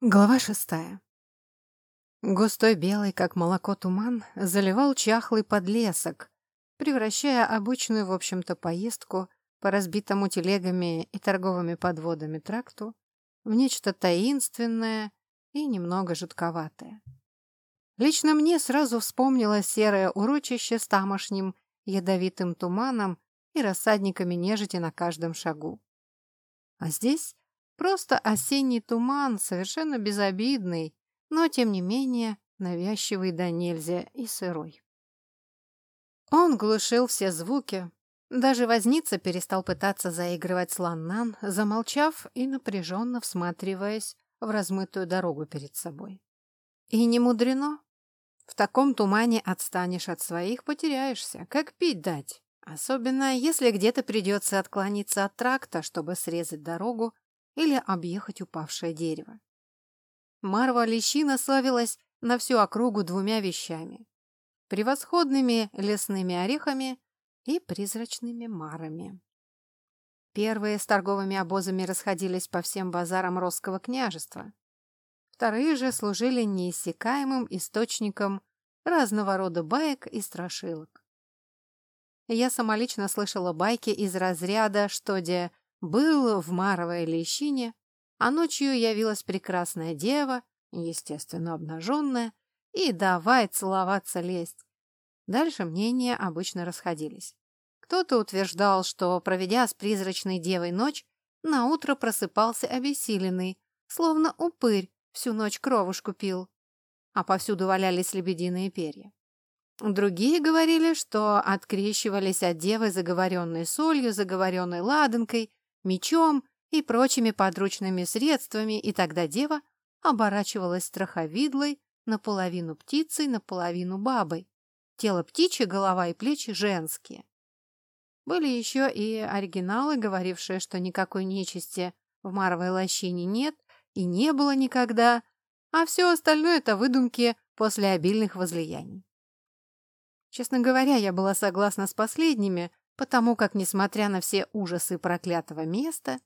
Глава шестая. Густой белый, как молоко туман, заливал чахлый подлесок, превращая обычную, в общем-то, поездку по разбитому телегами и торговыми подводами тракту в нечто таинственное и немного жутковатое. Лично мне сразу вспомнилось серое урочище с тамошним ядовитым туманом и рассадниками нежити на каждом шагу. А здесь Просто осенний туман, совершенно безобидный, но, тем не менее, навязчивый да нельзя и сырой. Он глушил все звуки. Даже возница перестал пытаться заигрывать с Ланнан, замолчав и напряженно всматриваясь в размытую дорогу перед собой. И не мудрено. В таком тумане отстанешь от своих, потеряешься. Как пить дать? Особенно, если где-то придется отклониться от тракта, чтобы срезать дорогу или объехать упавшее дерево. Марва Лещина славилась на всю округу двумя вещами – превосходными лесными орехами и призрачными марами. Первые с торговыми обозами расходились по всем базарам Росского княжества. Вторые же служили неиссякаемым источником разного рода баек и страшилок. Я самолично слышала байки из разряда, что где был в Маровой лещине, а ночью явилась прекрасная дева, естественно, обнаженная, и давай целоваться лезть. Дальше мнения обычно расходились. Кто-то утверждал, что, проведя с призрачной девой ночь, наутро просыпался обессиленный, словно упырь всю ночь кровушку пил, а повсюду валялись лебединые перья. Другие говорили, что открещивались от девы заговоренной солью, заговоренной ладанкой мечом и прочими подручными средствами, и тогда дева оборачивалась страховидлой, наполовину птицей, наполовину бабой. Тело птичье, голова и плечи женские. Были еще и оригиналы, говорившие, что никакой нечисти в Маровой лощине нет и не было никогда, а все остальное — это выдумки после обильных возлияний. Честно говоря, я была согласна с последними, потому как, несмотря на все ужасы проклятого места,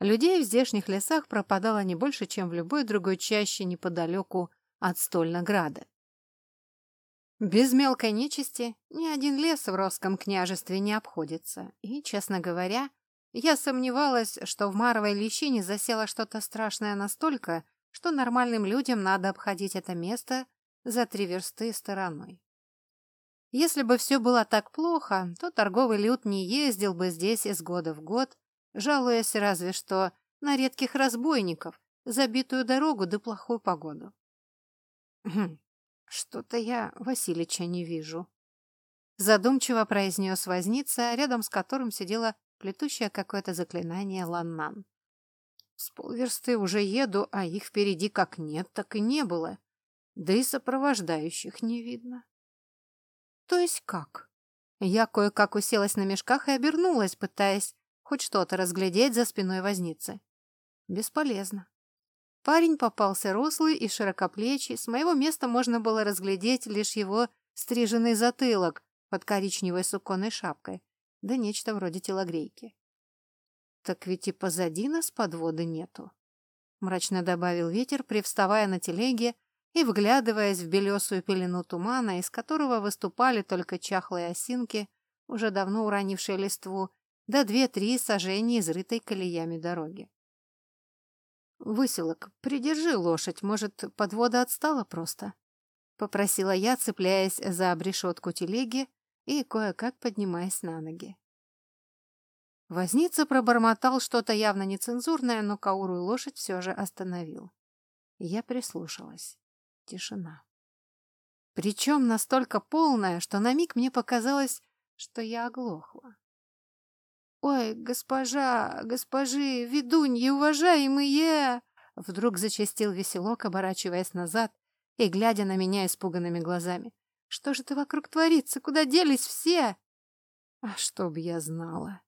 людей в здешних лесах пропадало не больше, чем в любой другой чаще неподалеку от Стольнограда. Без мелкой нечисти ни один лес в Росском княжестве не обходится, и, честно говоря, я сомневалась, что в Маровой лещине засело что-то страшное настолько, что нормальным людям надо обходить это место за три версты стороной. Если бы все было так плохо, то торговый люд не ездил бы здесь из года в год, жалуясь разве что на редких разбойников, забитую дорогу да плохую погоду. «Хм, что-то я Василича не вижу», — задумчиво произнес возница, рядом с которым сидела плетущая какое-то заклинание Ланнан. «С полверсты уже еду, а их впереди как нет, так и не было, да и сопровождающих не видно». То есть как? Я кое-как уселась на мешках и обернулась, пытаясь хоть что-то разглядеть за спиной возницы. Бесполезно. Парень попался рослый и широкоплечий, с моего места можно было разглядеть лишь его стриженный затылок под коричневой суконной шапкой, да нечто вроде телогрейки. «Так ведь и позади нас подводы нету», — мрачно добавил ветер, привставая на телеге и вглядываясь в белесую пелену тумана, из которого выступали только чахлые осинки, уже давно уронившие листву, да две-три сажения изрытой колеями дороги. «Выселок, придержи лошадь, может, подвода отстала просто?» — попросила я, цепляясь за обрешетку телеги и кое-как поднимаясь на ноги. Возница пробормотал что-то явно нецензурное, но каурую лошадь все же остановил. Я прислушалась. Тишина. Причем настолько полная, что на миг мне показалось, что я оглохла. «Ой, госпожа, госпожи, ведуньи, уважаемые!» Вдруг зачастил веселок, оборачиваясь назад и глядя на меня испуганными глазами. «Что же ты вокруг творится? Куда делись все?» «А чтоб я знала!»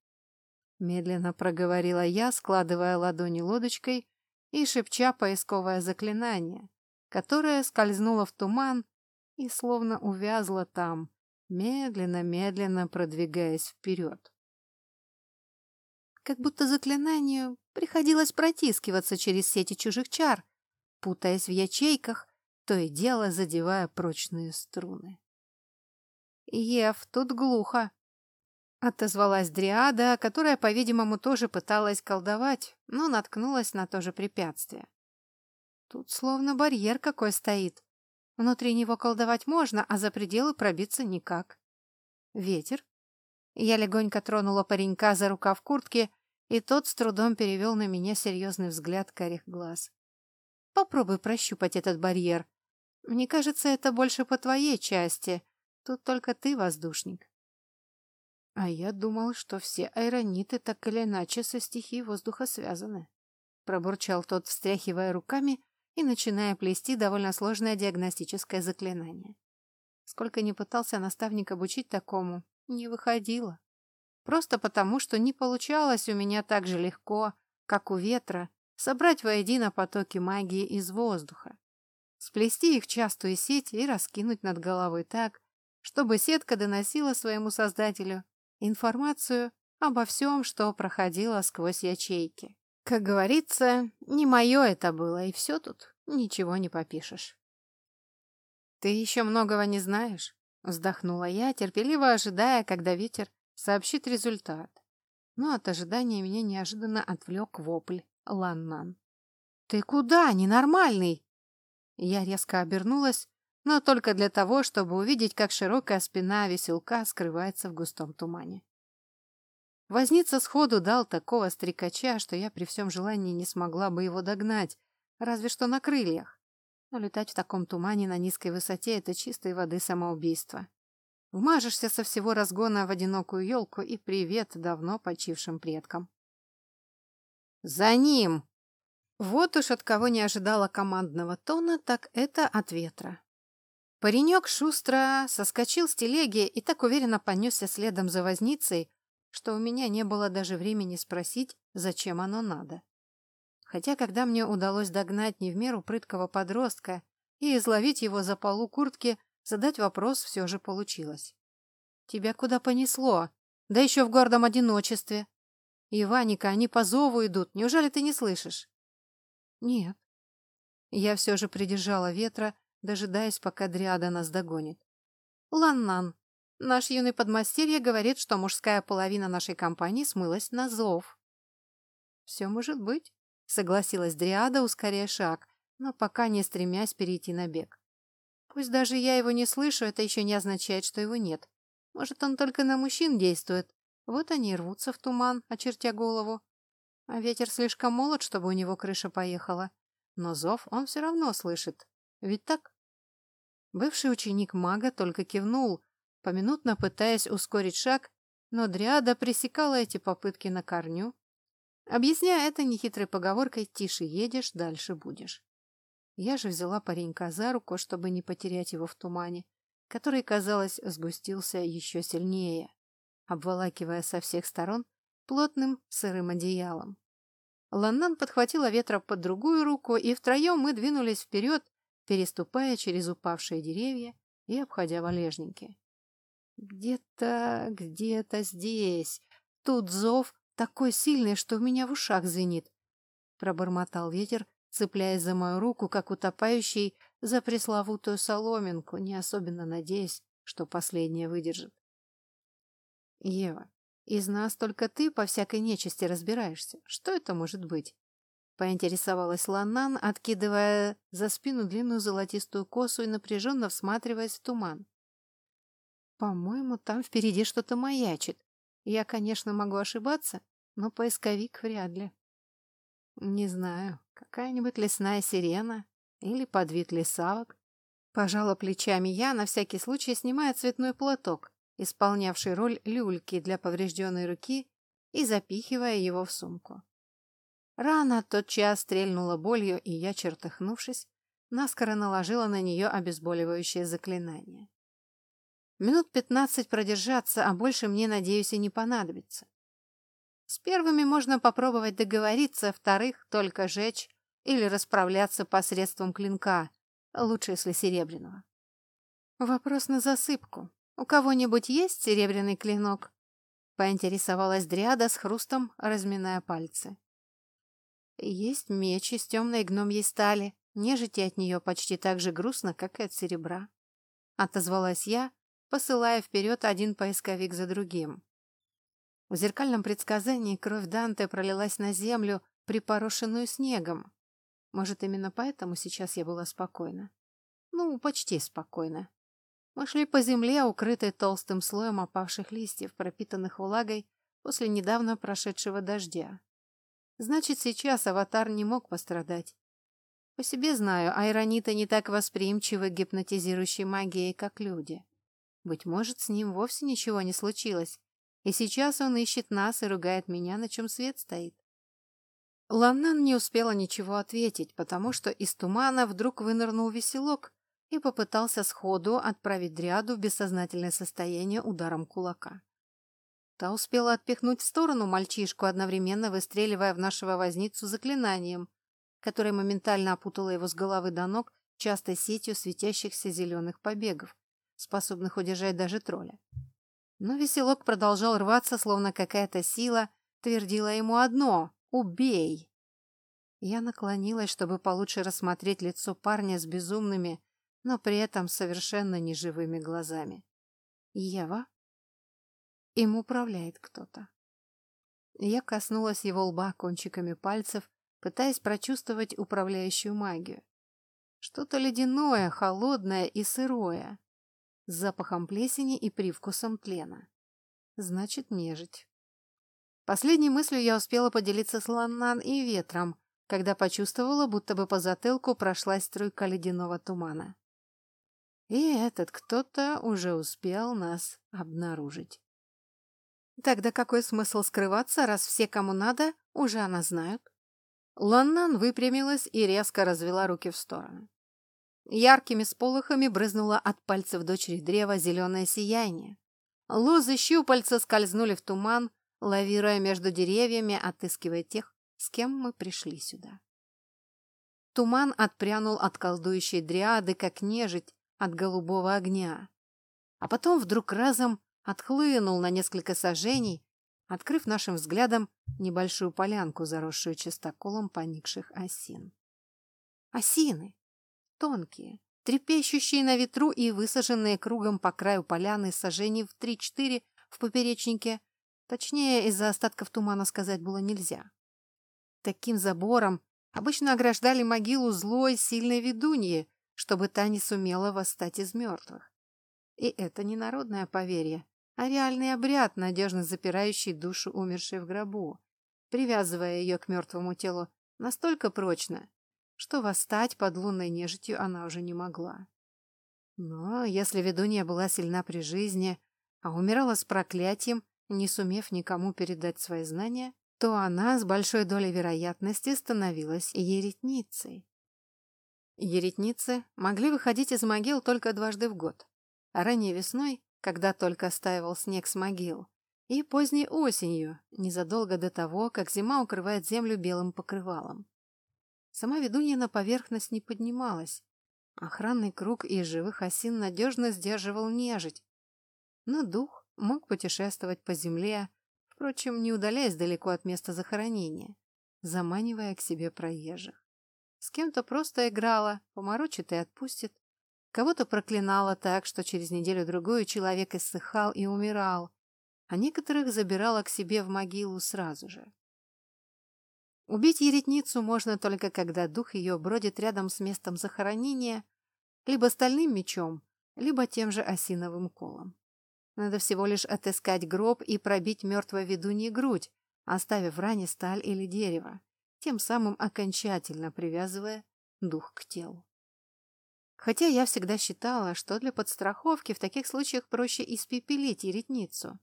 Медленно проговорила я, складывая ладони лодочкой и шепча поисковое заклинание, которая скользнула в туман и словно увязла там, медленно-медленно продвигаясь вперед. Как будто заклинанию приходилось протискиваться через сети чужих чар, путаясь в ячейках, то и дело задевая прочные струны. «Ев, тут глухо», — отозвалась Дриада, которая, по-видимому, тоже пыталась колдовать, но наткнулась на то же препятствие. «Тут словно барьер какой стоит. Внутри него колдовать можно, а за пределы пробиться никак. Ветер?» Я легонько тронула паренька за рукав куртки, и тот с трудом перевел на меня серьезный взгляд карих глаз. «Попробуй прощупать этот барьер. Мне кажется, это больше по твоей части. Тут только ты воздушник». А я думал, что все аэрониты так или иначе со стихией воздуха связаны. Пробурчал тот, встряхивая руками и начиная плести довольно сложное диагностическое заклинание. Сколько ни пытался наставник обучить такому, не выходило. Просто потому, что не получалось у меня так же легко, как у ветра, собрать воедино потоки магии из воздуха, сплести их частую сеть и раскинуть над головой так, чтобы сетка доносила своему создателю информацию обо всем, что проходило сквозь ячейки. Как говорится, не мое это было, и все тут, ничего не попишешь. «Ты еще многого не знаешь», — вздохнула я, терпеливо ожидая, когда ветер сообщит результат. Но от ожидания меня неожиданно отвлек вопль Ланнан. «Ты куда, ненормальный?» Я резко обернулась, но только для того, чтобы увидеть, как широкая спина веселка скрывается в густом тумане. Возница сходу дал такого стрекача, что я при всем желании не смогла бы его догнать, разве что на крыльях. Но летать в таком тумане на низкой высоте — это чистой воды самоубийство. Вмажешься со всего разгона в одинокую елку и привет давно почившим предкам. «За ним!» Вот уж от кого не ожидала командного тона, так это от ветра. Паренек шустро соскочил с телеги и так уверенно понесся следом за возницей, что у меня не было даже времени спросить, зачем оно надо. Хотя, когда мне удалось догнать не в меру прыткого подростка и изловить его за полу куртки, задать вопрос все же получилось. «Тебя куда понесло? Да еще в гордом одиночестве. Иваника, они по зову идут, неужели ты не слышишь?» «Нет». Я все же придержала ветра, дожидаясь, пока Дриада нас догонит. «Ланнан, наш юный подмастерье говорит, что мужская половина нашей компании смылась на зов». «Все может быть», — согласилась Дриада, ускоряя шаг, но пока не стремясь перейти на бег. «Пусть даже я его не слышу, это еще не означает, что его нет. Может, он только на мужчин действует. Вот они рвутся в туман, очертя голову. А ветер слишком молод, чтобы у него крыша поехала. Но зов он все равно слышит. Ведь так? Бывший ученик мага только кивнул, поминутно пытаясь ускорить шаг, но Дриада пресекала эти попытки на корню, объясняя это нехитрой поговоркой «тише едешь, дальше будешь». Я же взяла паренька за руку, чтобы не потерять его в тумане, который, казалось, сгустился еще сильнее, обволакивая со всех сторон плотным сырым одеялом. Ланнан подхватила ветра под другую руку, и втроем мы двинулись вперед, переступая через упавшие деревья и обходя валежники. Где-то, где-то здесь. Тут зов такой сильный, что у меня в ушах звенит. Пробормотал ветер, цепляясь за мою руку, как утопающий за пресловутую соломинку, не особенно надеясь, что последняя выдержит. Ева, из нас только ты по всякой нечисти разбираешься. Что это может быть? Поинтересовалась Ланнан, откидывая за спину длинную золотистую косу и напряженно всматриваясь в туман. «По-моему, там впереди что-то маячит. Я, конечно, могу ошибаться, но поисковик вряд ли». «Не знаю, какая-нибудь лесная сирена или подвид лесавок?» Пожала плечами я, на всякий случай снимая цветной платок, исполнявший роль люльки для поврежденной руки, и запихивая его в сумку. Рана тотчас стрельнула болью, и я, чертыхнувшись, наскоро наложила на нее обезболивающее заклинание. Минут пятнадцать продержаться, а больше мне, надеюсь, и не понадобится. С первыми можно попробовать договориться, вторых — только жечь или расправляться посредством клинка, лучше, если серебряного. Вопрос на засыпку. У кого-нибудь есть серебряный клинок? Поинтересовалась Дриада с хрустом, разминая пальцы. Есть меч из темной гномьей стали, нежити от нее почти так же грустно, как и от серебра. Отозвалась я, посылая вперед один поисковик за другим. В зеркальном предсказании кровь Данте пролилась на землю, припорошенную снегом. Может, именно поэтому сейчас я была спокойна. Ну, почти спокойна. Мы шли по земле, укрытой толстым слоем опавших листьев, пропитанных влагой после недавно прошедшего дождя. Значит, сейчас аватар не мог пострадать. По себе знаю, айрониты не так восприимчивы к гипнотизирующей магией, как люди. Быть может, с ним вовсе ничего не случилось, и сейчас он ищет нас и ругает меня, на чем свет стоит. Ланнан не успела ничего ответить, потому что из тумана вдруг вынырнул веселок и попытался сходу отправить дряду в бессознательное состояние ударом кулака. Та успела отпихнуть в сторону мальчишку, одновременно выстреливая в нашего возницу заклинанием, которое моментально опутало его с головы до ног частой сетью светящихся зеленых побегов, способных удержать даже тролля. Но веселок продолжал рваться, словно какая-то сила твердила ему одно «Убей!». Я наклонилась, чтобы получше рассмотреть лицо парня с безумными, но при этом совершенно неживыми глазами. Ева? Им управляет кто-то. Я коснулась его лба кончиками пальцев, пытаясь прочувствовать управляющую магию. Что-то ледяное, холодное и сырое, с запахом плесени и привкусом тлена. Значит, нежить. Последней мыслью я успела поделиться с Ланнан и ветром, когда почувствовала, будто бы по затылку прошлась струйка ледяного тумана. И этот кто-то уже успел нас обнаружить. Тогда какой смысл скрываться, раз все, кому надо, уже она знают? Ланнан выпрямилась и резко развела руки в стороны. Яркими сполохами брызнуло от пальцев дочери древа зеленое сияние. Лозы щупальца скользнули в туман, лавируя между деревьями, отыскивая тех, с кем мы пришли сюда. Туман отпрянул от колдующей дриады, как нежить, от голубого огня. А потом вдруг разом отхлынул на несколько сажений, открыв нашим взглядом небольшую полянку, заросшую чистоколом поникших осин. Осины! Тонкие, трепещущие на ветру и высаженные кругом по краю поляны сажений в три-четыре в поперечнике, точнее, из-за остатков тумана сказать было нельзя. Таким забором обычно ограждали могилу злой, сильной ведуньи, чтобы та не сумела восстать из мертвых. И это не народное поверье, а реальный обряд, надежно запирающий душу умершей в гробу, привязывая ее к мертвому телу настолько прочно, что восстать под лунной нежитью она уже не могла. Но если ведунья была сильна при жизни, а умирала с проклятием, не сумев никому передать свои знания, то она с большой долей вероятности становилась еретницей. Еретницы могли выходить из могил только дважды в год. Ранней весной, когда только стаивал снег с могил, и поздней осенью, незадолго до того, как зима укрывает землю белым покрывалом. Сама ведунья на поверхность не поднималась. Охранный круг из живых осин надежно сдерживал нежить. Но дух мог путешествовать по земле, впрочем, не удаляясь далеко от места захоронения, заманивая к себе проезжих. С кем-то просто играла, поморочит и отпустит. Кого-то проклинала так, что через неделю-другую человек иссыхал и умирал, а некоторых забирала к себе в могилу сразу же. Убить еретницу можно только когда дух ее бродит рядом с местом захоронения либо стальным мечом, либо тем же осиновым колом. Надо всего лишь отыскать гроб и пробить мертвой ведуньей грудь, оставив в ране сталь или дерево тем самым окончательно привязывая дух к телу. Хотя я всегда считала, что для подстраховки в таких случаях проще испепелить еретницу.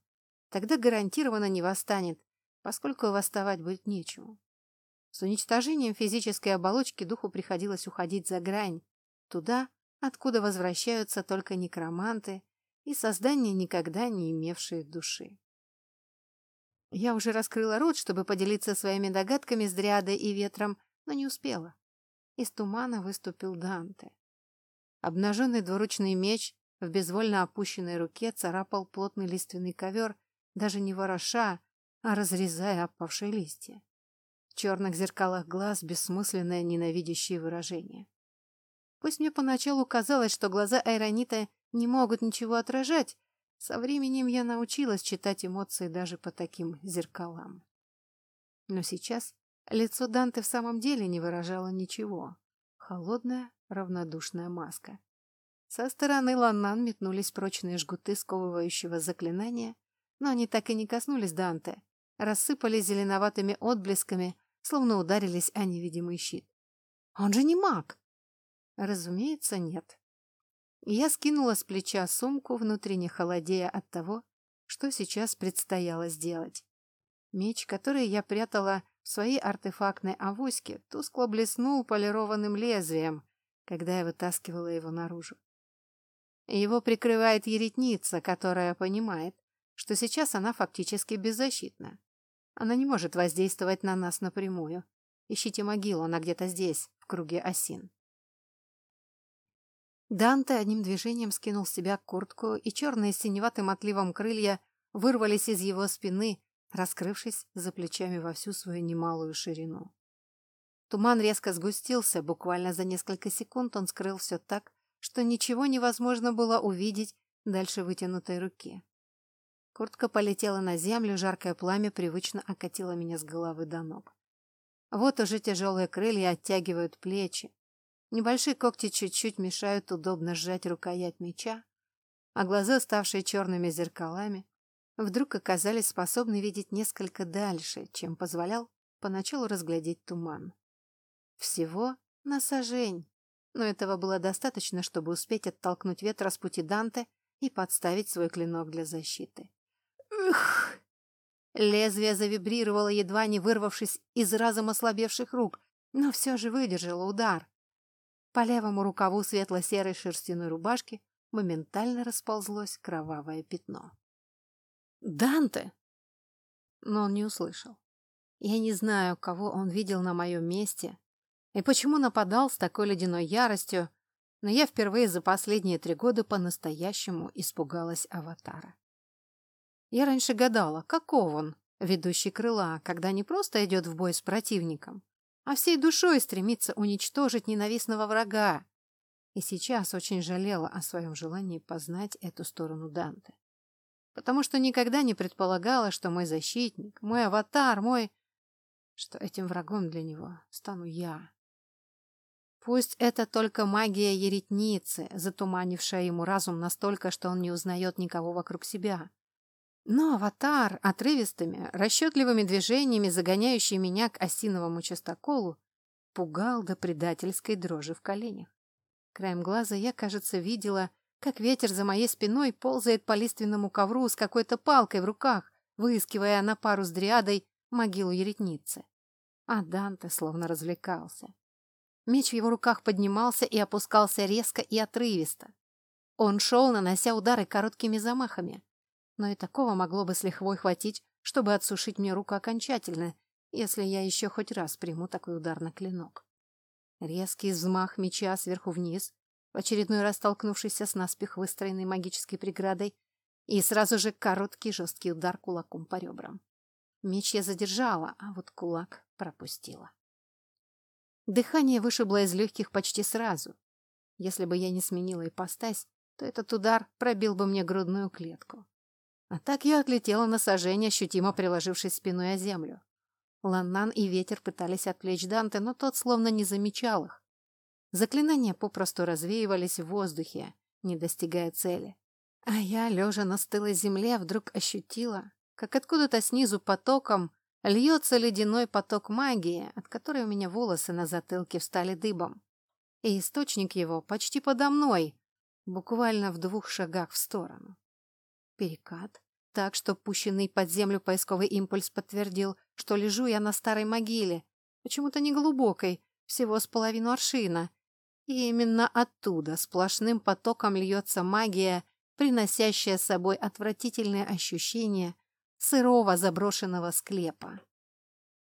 Тогда гарантированно не восстанет, поскольку восставать будет нечему. С уничтожением физической оболочки духу приходилось уходить за грань, туда, откуда возвращаются только некроманты и создания, никогда не имевшие души. Я уже раскрыла рот, чтобы поделиться своими догадками с Дриадой и Ветром, но не успела. Из тумана выступил Данте. Обнаженный двуручный меч в безвольно опущенной руке царапал плотный лиственный ковер, даже не вороша, а разрезая опавшие листья. Черных зеркалах глаз бессмысленное ненавидящее выражение. Пусть мне поначалу казалось, что глаза Айронита не могут ничего отражать, со временем я научилась читать эмоции даже по таким зеркалам. Но сейчас лицо Данте в самом деле не выражало ничего. Холодная, равнодушная маска. Со стороны Ланнан метнулись прочные жгуты сковывающего заклинания, но они так и не коснулись Данте, рассыпались зеленоватыми отблесками, словно ударились о невидимый щит. Он же не маг! Разумеется, нет. Я скинула с плеча сумку, внутренне холодея от того, что сейчас предстояло сделать. Меч, который я прятала в своей артефактной авоське, тускло блеснул полированным лезвием, когда я вытаскивала его наружу. Его прикрывает еретница, которая понимает, что сейчас она фактически беззащитна. Она не может воздействовать на нас напрямую. Ищите могилу, она где-то здесь, в круге осин. Данте одним движением скинул с себя куртку, и черные с синеватым отливом крылья вырвались из его спины, раскрывшись за плечами во всю свою немалую ширину. Туман резко сгустился, буквально за несколько секунд он скрыл все так, что ничего невозможно было увидеть дальше вытянутой руки. Куртка полетела на землю, жаркое пламя привычно окатило меня с головы до ног. Вот уже тяжелые крылья оттягивают плечи, Небольшие когти чуть-чуть мешают удобно сжать рукоять меча, а глаза, ставшие черными зеркалами, вдруг оказались способны видеть несколько дальше, чем позволял поначалу разглядеть туман. Всего на сажень, но этого было достаточно, чтобы успеть оттолкнуть ветра с пути Данте и подставить свой клинок для защиты. Ух! Лезвие завибрировало, едва не вырвавшись из разом ослабевших рук, но все же выдержало удар. По левому рукаву светло-серой шерстяной рубашки моментально расползлось кровавое пятно. «Данте!» Но он не услышал. Я не знаю, кого он видел на моем месте и почему нападал с такой ледяной яростью, но я впервые за последние три года по-настоящему испугалась аватара. Я раньше гадала, каков он, ведущий крыла, когда не просто идет в бой с противником, а всей душой стремится уничтожить ненавистного врага. И сейчас очень жалела о своем желании познать эту сторону Данте. Потому что никогда не предполагала, что мой защитник, мой аватар, мой... что этим врагом для него стану я. Пусть это только магия еретницы, затуманившая ему разум настолько, что он не узнает никого вокруг себя. Но аватар отрывистыми, расчетливыми движениями, загоняющий меня к осиновому частоколу, пугал до предательской дрожи в коленях. Краем глаза я, кажется, видела, как ветер за моей спиной ползает по лиственному ковру с какой-то палкой в руках, выискивая на пару с дриадой могилу еретницы. А Данте словно развлекался. Меч в его руках поднимался и опускался резко и отрывисто. Он шел, нанося удары короткими замахами но и такого могло бы с лихвой хватить, чтобы отсушить мне руку окончательно, если я еще хоть раз приму такой удар на клинок. Резкий взмах меча сверху вниз, в очередной раз столкнувшийся с наспех выстроенной магической преградой, и сразу же короткий жесткий удар кулаком по ребрам. Меч я задержала, а вот кулак пропустила. Дыхание вышибло из легких почти сразу. Если бы я не сменила ипостась, то этот удар пробил бы мне грудную клетку. А так я отлетела на сажень, ощутимо приложившись спиной о землю. Ланнан и ветер пытались отвлечь Данте, но тот словно не замечал их. Заклинания попросту развеивались в воздухе, не достигая цели. А я, лежа на стылой земле, вдруг ощутила, как откуда-то снизу потоком льется ледяной поток магии, от которой у меня волосы на затылке встали дыбом. И источник его почти подо мной, буквально в двух шагах в сторону. Перекат. Так что пущенный под землю поисковый импульс подтвердил, что лежу я на старой могиле, почему-то не глубокой, всего с половину аршина. И именно оттуда сплошным потоком льется магия, приносящая с собой отвратительные ощущения сырого заброшенного склепа.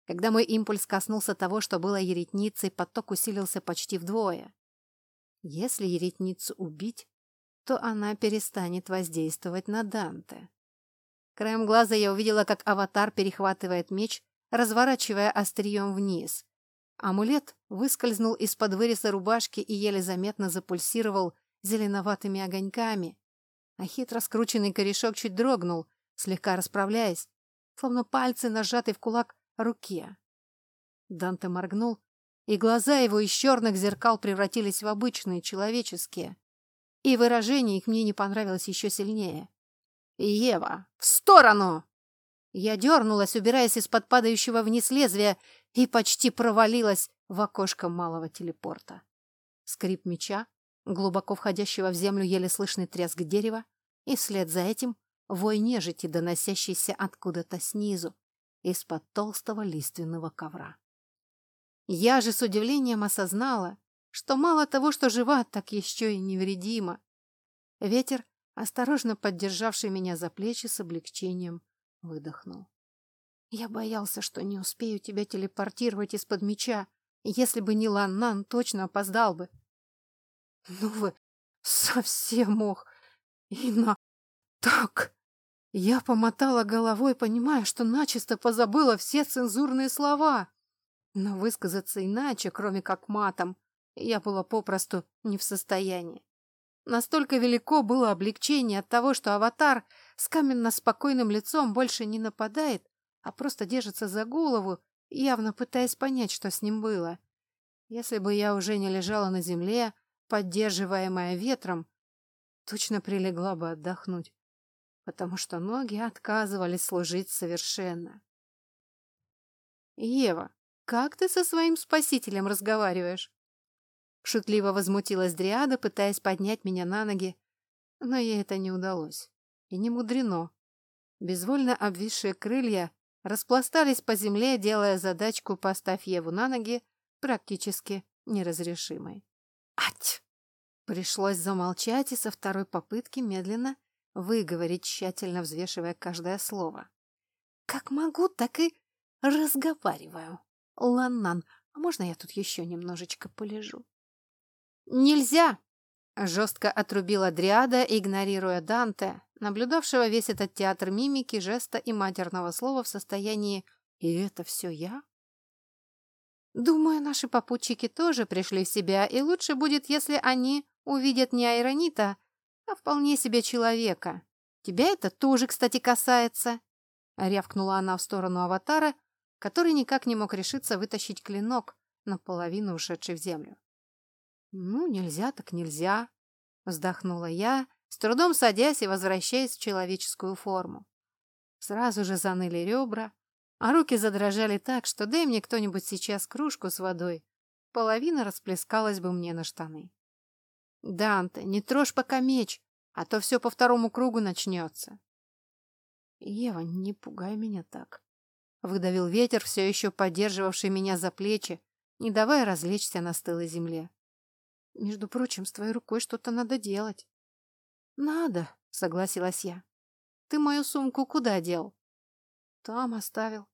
Когда мой импульс коснулся того, что было еретницей, поток усилился почти вдвое. Если еретницу убить, то она перестанет воздействовать на Данте. Краем глаза я увидела, как аватар перехватывает меч, разворачивая острием вниз. Амулет выскользнул из-под выреза рубашки и еле заметно запульсировал зеленоватыми огоньками, а хитро скрученный корешок чуть дрогнул, слегка расправляясь, словно пальцы нажаты в кулак руке. Данте моргнул, и глаза его из черных зеркал превратились в обычные, человеческие. И выражение их мне не понравилось еще сильнее. «Ева, в сторону!» Я дернулась, убираясь из-под падающего вниз лезвия, и почти провалилась в окошко малого телепорта. Скрип меча, глубоко входящего в землю еле слышный треск дерева, и вслед за этим вой нежити, доносящийся откуда-то снизу, из-под толстого лиственного ковра. Я же с удивлением осознала, что мало того, что жива, так еще и невредима. Ветер, осторожно поддержавший меня за плечи, с облегчением выдохнул. Я боялся, что не успею тебя телепортировать из-под меча. Если бы не Ланнан, точно опоздал бы. Ну вы совсем ох. Ина, так. Я помотала головой, понимая, что начисто позабыла все цензурные слова. Но высказаться иначе, кроме как матом, я была попросту не в состоянии. Настолько велико было облегчение от того, что аватар с каменно-спокойным лицом больше не нападает, а просто держится за голову, явно пытаясь понять, что с ним было. Если бы я уже не лежала на земле, поддерживаемая ветром, точно прилегла бы отдохнуть, потому что ноги отказывались служить совершенно. «Ева, как ты со своим спасителем разговариваешь?» Шутливо возмутилась Дриада, пытаясь поднять меня на ноги, но ей это не удалось. И не мудрено. Безвольно обвисшие крылья распластались по земле, делая задачку «поставь Еву на ноги» практически неразрешимой. «Ать!» Пришлось замолчать и со второй попытки медленно выговорить, тщательно взвешивая каждое слово. «Как могу, так и разговариваю. Ланнан, а можно я тут еще немножечко полежу?» «Нельзя!» — жестко отрубила Дриада, игнорируя Данте, наблюдавшего весь этот театр мимики, жеста и матерного слова в состоянии «И это все я?» Думаю, наши попутчики тоже пришли в себя, и лучше будет, если они увидят не Айронита, а вполне себе человека. Тебя это тоже, кстати, касается. Рявкнула она в сторону аватара, который никак не мог решиться вытащить клинок, наполовину ушедший в землю. «Ну, нельзя так нельзя», — вздохнула я, с трудом садясь и возвращаясь в человеческую форму. Сразу же заныли ребра, а руки задрожали так, что дай мне кто-нибудь сейчас кружку с водой, половина расплескалась бы мне на штаны. «Данте, не трожь пока меч, а то все по второму кругу начнется». «Ева, не пугай меня так», — выдавил ветер, все еще поддерживавший меня за плечи, не давая развлечься на стылой земле. Между прочим, с твоей рукой что-то надо делать. Надо, согласилась я. Ты мою сумку куда дел? Там оставил.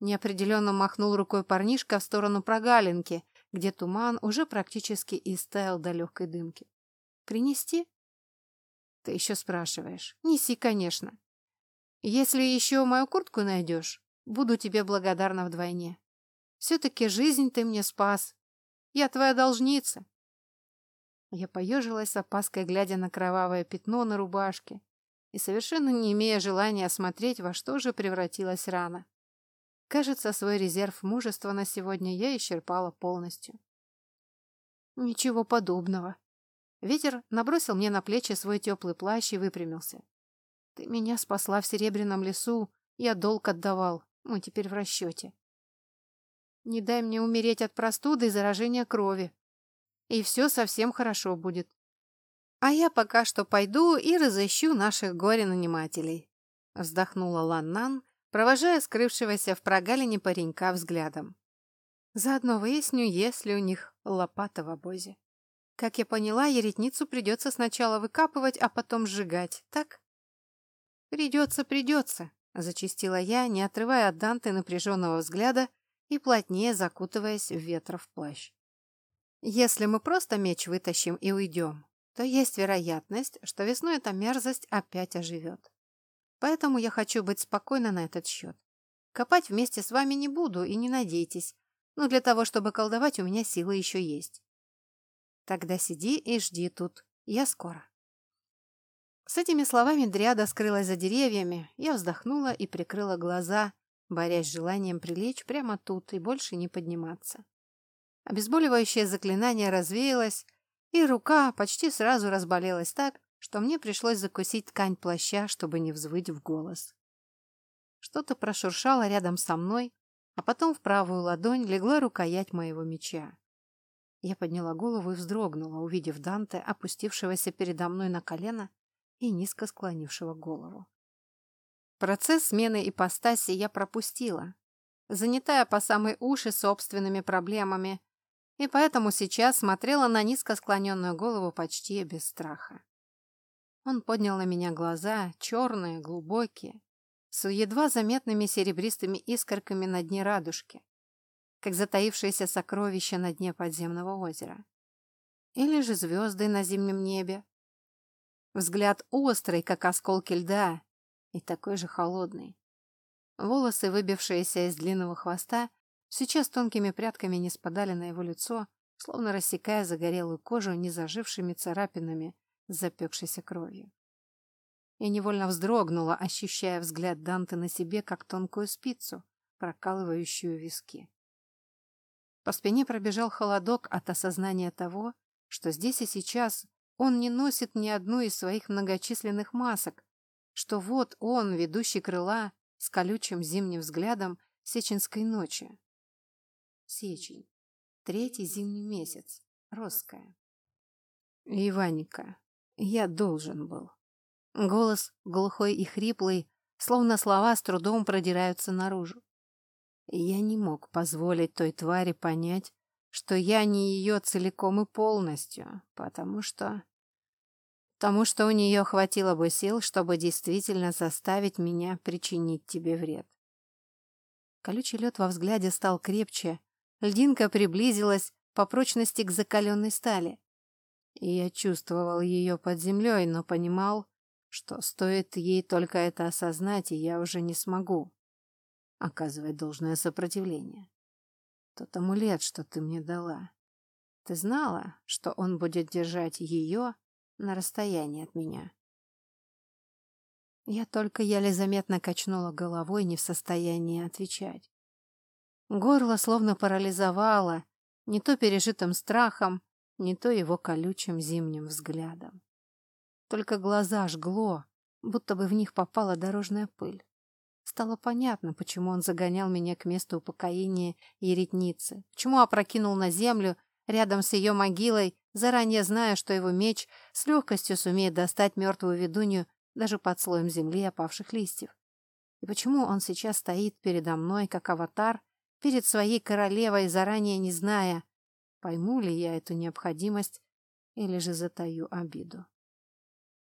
Неопределенно махнул рукой парнишка в сторону прогалинки, где туман уже практически истаял до легкой дымки. Принести? Ты еще спрашиваешь. Неси, конечно. Если еще мою куртку найдешь, буду тебе благодарна вдвойне. Все-таки жизнь ты мне спас. Я твоя должница. Я поежилась с опаской, глядя на кровавое пятно на рубашке и совершенно не имея желания осмотреть, во что же превратилась рана. Кажется, свой резерв мужества на сегодня я исчерпала полностью. Ничего подобного. Ветер набросил мне на плечи свой теплый плащ и выпрямился. Ты меня спасла в Серебряном лесу, я долг отдавал, мы теперь в расчете. Не дай мне умереть от простуды и заражения крови, и все совсем хорошо будет. А я пока что пойду и разыщу наших горе-нанимателей. Вздохнула Ланнан, провожая скрывшегося в прогалине паренька взглядом. Заодно выясню, есть ли у них лопата в обозе. Как я поняла, еретницу придется сначала выкапывать, а потом сжигать, так? Придется, придется, зачистила я, не отрывая от Данты напряженного взгляда и плотнее закутываясь в ветров плащ. Если мы просто меч вытащим и уйдем, то есть вероятность, что весной эта мерзость опять оживет. Поэтому я хочу быть спокойна на этот счет. Копать вместе с вами не буду и не надейтесь. Но для того, чтобы колдовать, у меня силы еще есть. Тогда сиди и жди тут. Я скоро. С этими словами Дриада скрылась за деревьями. Я вздохнула и прикрыла глаза, борясь с желанием прилечь прямо тут и больше не подниматься. Обезболивающее заклинание развеялось, и рука почти сразу разболелась так, что мне пришлось закусить ткань плаща, чтобы не взвыть в голос. Что-то прошуршало рядом со мной, а потом в правую ладонь легла рукоять моего меча. Я подняла голову и вздрогнула, увидев Данте, опустившегося передо мной на колено и низко склонившего голову. Процесс смены ипостаси я пропустила, занятая по самой уши собственными проблемами, и поэтому сейчас смотрела на низко склоненную голову почти без страха. Он поднял на меня глаза, черные, глубокие, с едва заметными серебристыми искорками на дне радужки, как затаившееся сокровище на дне подземного озера. Или же звезды на зимнем небе. Взгляд острый, как осколки льда, и такой же холодный. Волосы, выбившиеся из длинного хвоста, сейчас тонкими прядками не спадали на его лицо, словно рассекая загорелую кожу незажившими царапинами запекшейся кровью. Я невольно вздрогнула, ощущая взгляд Данте на себе, как тонкую спицу, прокалывающую виски. По спине пробежал холодок от осознания того, что здесь и сейчас он не носит ни одну из своих многочисленных масок, что вот он, ведущий крыла, с колючим зимним взглядом сеченской ночи. Сечень. Третий зимний месяц. Росская. Иваника, я должен был. Голос глухой и хриплый, словно слова с трудом продираются наружу. Я не мог позволить той твари понять, что я не ее целиком и полностью, потому что... Потому что у нее хватило бы сил, чтобы действительно заставить меня причинить тебе вред. Колючий лед во взгляде стал крепче, льдинка приблизилась по прочности к закаленной стали. И я чувствовал ее под землей, но понимал, что стоит ей только это осознать, и я уже не смогу оказывать должное сопротивление. Тот амулет, что ты мне дала. Ты знала, что он будет держать ее на расстоянии от меня? Я только еле заметно качнула головой, не в состоянии отвечать. Горло словно парализовало, не то пережитым страхом, не то его колючим зимним взглядом. Только глаза жгло, будто бы в них попала дорожная пыль. Стало понятно, почему он загонял меня к месту упокоения еретницы, почему опрокинул на землю рядом с ее могилой, заранее зная, что его меч с легкостью сумеет достать мертвую ведунью даже под слоем земли опавших листьев. И почему он сейчас стоит передо мной, как аватар, перед своей королевой, заранее не зная, пойму ли я эту необходимость или же затаю обиду.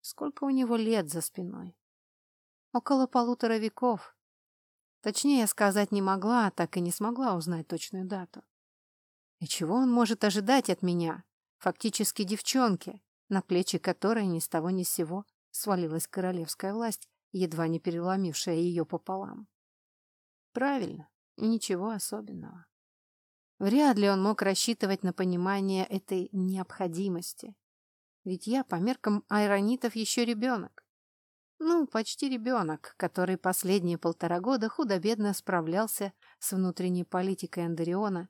Сколько у него лет за спиной? Около полутора веков. Точнее сказать не могла, так и не смогла узнать точную дату. И чего он может ожидать от меня, фактически девчонки, на плечи которой ни с того ни с сего свалилась королевская власть, едва не переломившая ее пополам? Правильно, ничего особенного. Вряд ли он мог рассчитывать на понимание этой необходимости. Ведь я по меркам айронитов еще ребенок. Ну, почти ребенок, который последние полтора года худо-бедно справлялся с внутренней политикой Андериона.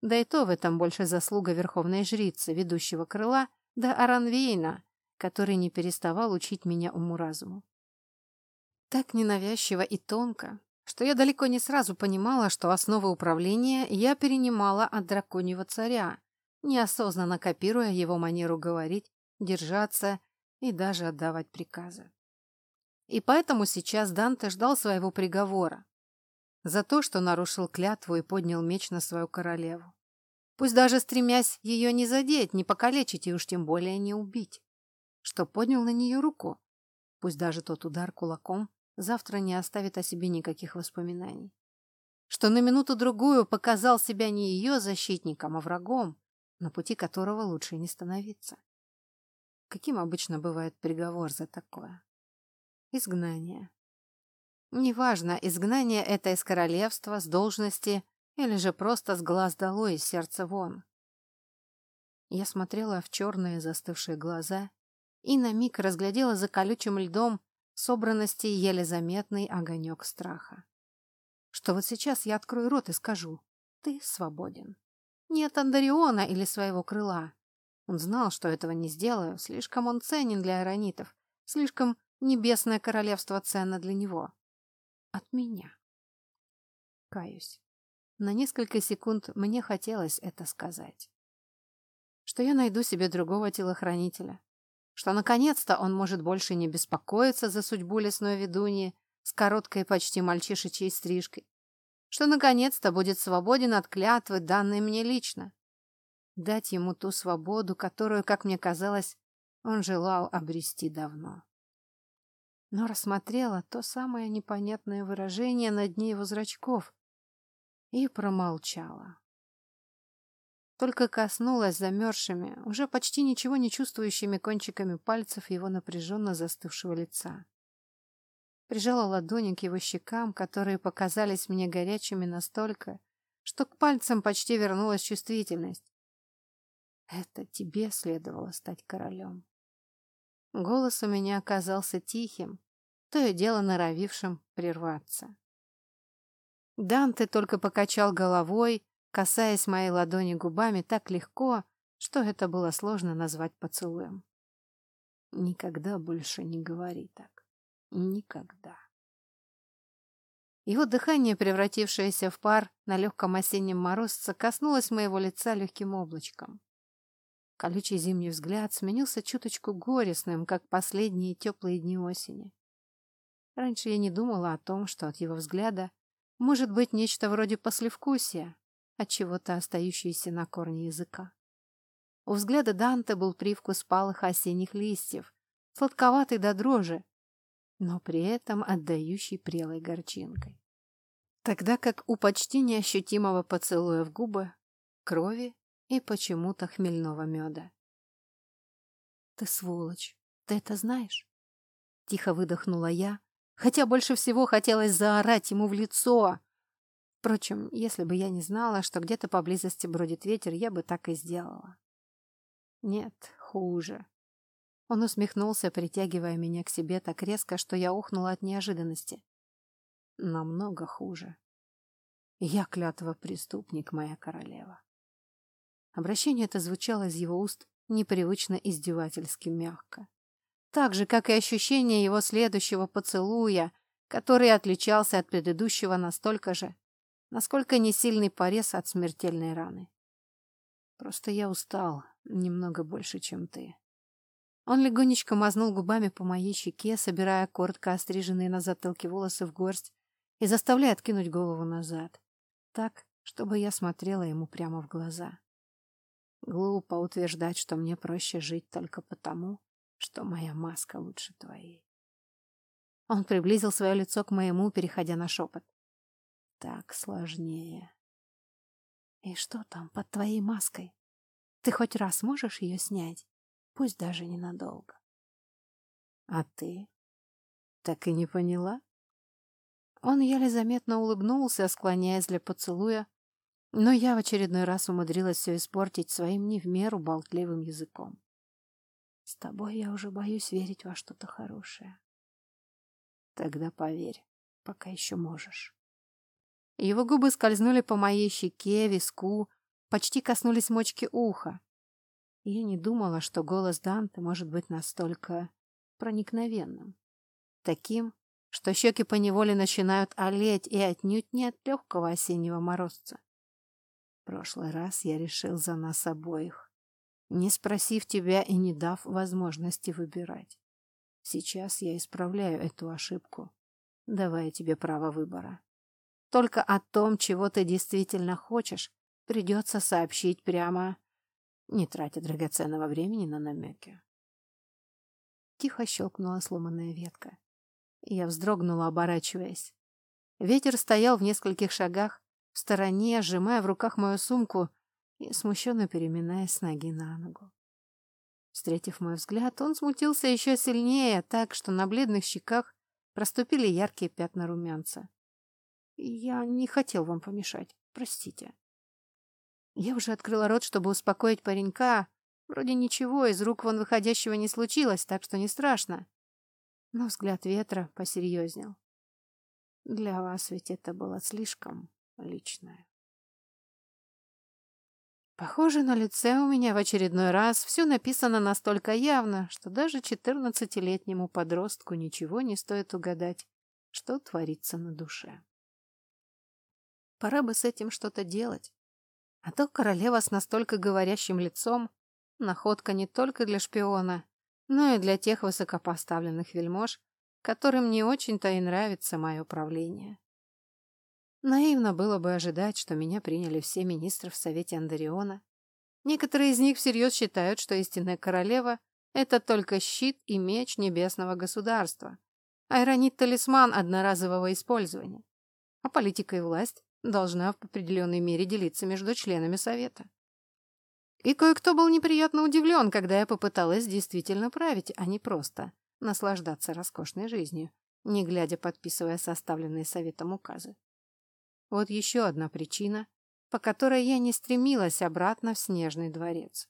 Да и то в этом больше заслуга верховной жрицы, ведущего крыла, да Аранвейна, который не переставал учить меня уму-разуму. Так ненавязчиво и тонко, что я далеко не сразу понимала, что основы управления я перенимала от драконьего царя, неосознанно копируя его манеру говорить держаться и даже отдавать приказы. И поэтому сейчас Данте ждал своего приговора за то, что нарушил клятву и поднял меч на свою королеву. Пусть даже стремясь ее не задеть, не покалечить и уж тем более не убить. Что поднял на нее руку. Пусть даже тот удар кулаком завтра не оставит о себе никаких воспоминаний. Что на минуту-другую показал себя не ее защитником, а врагом, на пути которого лучше не становиться. Каким обычно бывает приговор за такое? Изгнание. Неважно, изгнание это из королевства, с должности Или же просто с глаз долой, из сердца вон. Я смотрела в черные застывшие глаза и на миг разглядела за колючим льдом собранности еле заметный огонек страха. Что вот сейчас я открою рот и скажу «Ты свободен». Нет Андариона или своего крыла. Он знал, что этого не сделаю, слишком он ценен для аэронитов, слишком небесное королевство ценно для него. От меня. Каюсь. На несколько секунд мне хотелось это сказать. Что я найду себе другого телохранителя. Что наконец-то он может больше не беспокоиться за судьбу лесной ведуньи с короткой почти мальчишечьей стрижкой. Что наконец-то будет свободен от клятвы, данной мне лично. Дать ему ту свободу, которую, как мне казалось, он желал обрести давно но рассмотрела то самое непонятное выражение на дне его зрачков и промолчала. Только коснулась замерзшими, уже почти ничего не чувствующими кончиками пальцев его напряженно застывшего лица. Прижала ладони к его щекам, которые показались мне горячими настолько, что к пальцам почти вернулась чувствительность. Это тебе следовало стать королем. Голос у меня оказался тихим, то и дело норовившим прерваться. Данте только покачал головой, касаясь моей ладони губами так легко, что это было сложно назвать поцелуем. Никогда больше не говори так. Никогда. Его дыхание, превратившееся в пар на легком осеннем морозце, коснулось моего лица легким облачком. Колючий зимний взгляд сменился чуточку горестным, как последние теплые дни осени. Раньше я не думала о том, что от его взгляда может быть нечто вроде послевкусия, от чего-то остающееся на корне языка. У взгляда Данте был привкус палых осенних листьев, сладковатый до дрожи, но при этом отдающий прелой горчинкой. Тогда как у почти неощутимого поцелуя в губы, крови и почему-то хмельного меда. «Ты сволочь! Ты это знаешь?» Тихо выдохнула я, хотя больше всего хотелось заорать ему в лицо. Впрочем, если бы я не знала, что где-то поблизости бродит ветер, я бы так и сделала. Нет, хуже. Он усмехнулся, притягивая меня к себе так резко, что я ухнула от неожиданности. Намного хуже. Я клятва преступник, моя королева. Обращение это звучало из его уст непривычно издевательски мягко. Так же, как и ощущение его следующего поцелуя, который отличался от предыдущего настолько же, насколько не сильный порез от смертельной раны. Просто я устал немного больше, чем ты. Он легонечко мазнул губами по моей щеке, собирая коротко остриженные на затылке волосы в горсть и заставляя откинуть голову назад, так, чтобы я смотрела ему прямо в глаза. Глупо утверждать, что мне проще жить только потому, что моя маска лучше твоей. Он приблизил свое лицо к моему, переходя на шепот. Так сложнее. И что там под твоей маской? Ты хоть раз можешь ее снять? Пусть даже ненадолго. А ты? Так и не поняла? Он еле заметно улыбнулся, склоняясь для поцелуя, но я в очередной раз умудрилась все испортить своим не в меру болтливым языком. С тобой я уже боюсь верить во что-то хорошее. Тогда поверь, пока еще можешь. Его губы скользнули по моей щеке, виску, почти коснулись мочки уха. Я не думала, что голос Данте может быть настолько проникновенным. Таким, что щеки поневоле начинают олеть и отнюдь не от легкого осеннего морозца прошлый раз я решил за нас обоих, не спросив тебя и не дав возможности выбирать. Сейчас я исправляю эту ошибку, давая тебе право выбора. Только о том, чего ты действительно хочешь, придется сообщить прямо, не тратя драгоценного времени на намеки. Тихо щелкнула сломанная ветка. Я вздрогнула, оборачиваясь. Ветер стоял в нескольких шагах, в стороне, сжимая в руках мою сумку и смущенно переминаясь с ноги на ногу. Встретив мой взгляд, он смутился еще сильнее, так что на бледных щеках проступили яркие пятна румянца. «Я не хотел вам помешать», Простите. Я уже открыла рот, чтобы успокоить паренька. Вроде ничего из рук вон выходящего не случилось, так что не страшно. Но взгляд ветра посерьезнел. Для вас ведь это было слишком личное. Похоже, на лице у меня в очередной раз все написано настолько явно, что даже четырнадцатилетнему подростку ничего не стоит угадать, что творится на душе. Пора бы с этим что-то делать. А то королева с настолько говорящим лицом — находка не только для шпиона, но и для тех высокопоставленных вельмож, которым не очень-то и нравится мое правление. Наивно было бы ожидать, что меня приняли все министры в Совете Андариона. Некоторые из них всерьез считают, что истинная королева — это только щит и меч небесного государства, а иронит талисман одноразового использования. А политика и власть должна в определенной мере делиться между членами Совета. И кое-кто был неприятно удивлен, когда я попыталась действительно править, а не просто наслаждаться роскошной жизнью, не глядя подписывая составленные Советом указы. Вот еще одна причина, по которой я не стремилась обратно в Снежный дворец.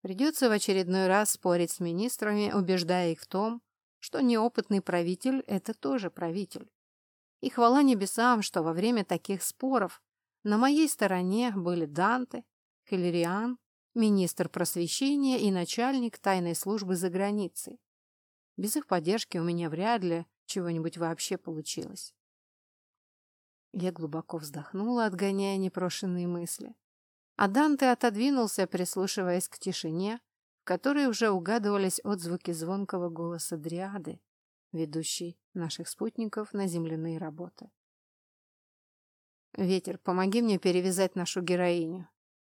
Придется в очередной раз спорить с министрами, убеждая их в том, что неопытный правитель – это тоже правитель. И хвала небесам, что во время таких споров на моей стороне были Данте, Хиллериан, министр просвещения и начальник тайной службы за границей. Без их поддержки у меня вряд ли чего-нибудь вообще получилось. Я глубоко вздохнула, отгоняя непрошенные мысли. А Данте отодвинулся, прислушиваясь к тишине, в которой уже угадывались отзвуки звонкого голоса Дриады, ведущей наших спутников на земляные работы. «Ветер, помоги мне перевязать нашу героиню.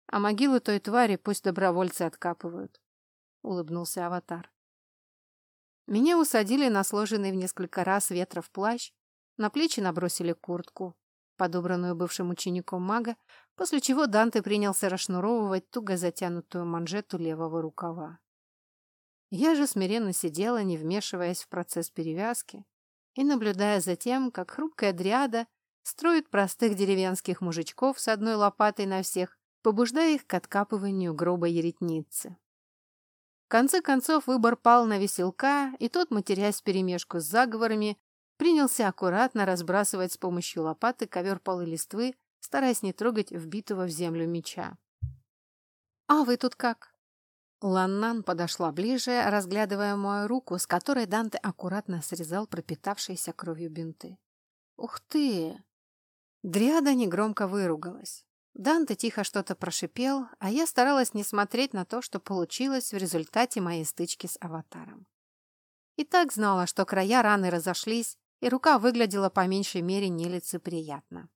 А могилу той твари пусть добровольцы откапывают», — улыбнулся Аватар. Меня усадили на сложенный в несколько раз ветров плащ, на плечи набросили куртку, подобранную бывшим учеником мага, после чего Данте принялся расшнуровывать туго затянутую манжету левого рукава. Я же смиренно сидела, не вмешиваясь в процесс перевязки и наблюдая за тем, как хрупкая дриада строит простых деревенских мужичков с одной лопатой на всех, побуждая их к откапыванию гроба еретницы. В конце концов выбор пал на веселка, и тот, матерясь вперемешку с заговорами, принялся аккуратно разбрасывать с помощью лопаты ковер полы листвы, стараясь не трогать вбитого в землю меча. «А вы тут как?» Ланнан подошла ближе, разглядывая мою руку, с которой Данте аккуратно срезал пропитавшиеся кровью бинты. «Ух ты!» Дриада негромко выругалась. Данте тихо что-то прошипел, а я старалась не смотреть на то, что получилось в результате моей стычки с аватаром. И так знала, что края раны разошлись, и рука выглядела по меньшей мере нелицеприятно.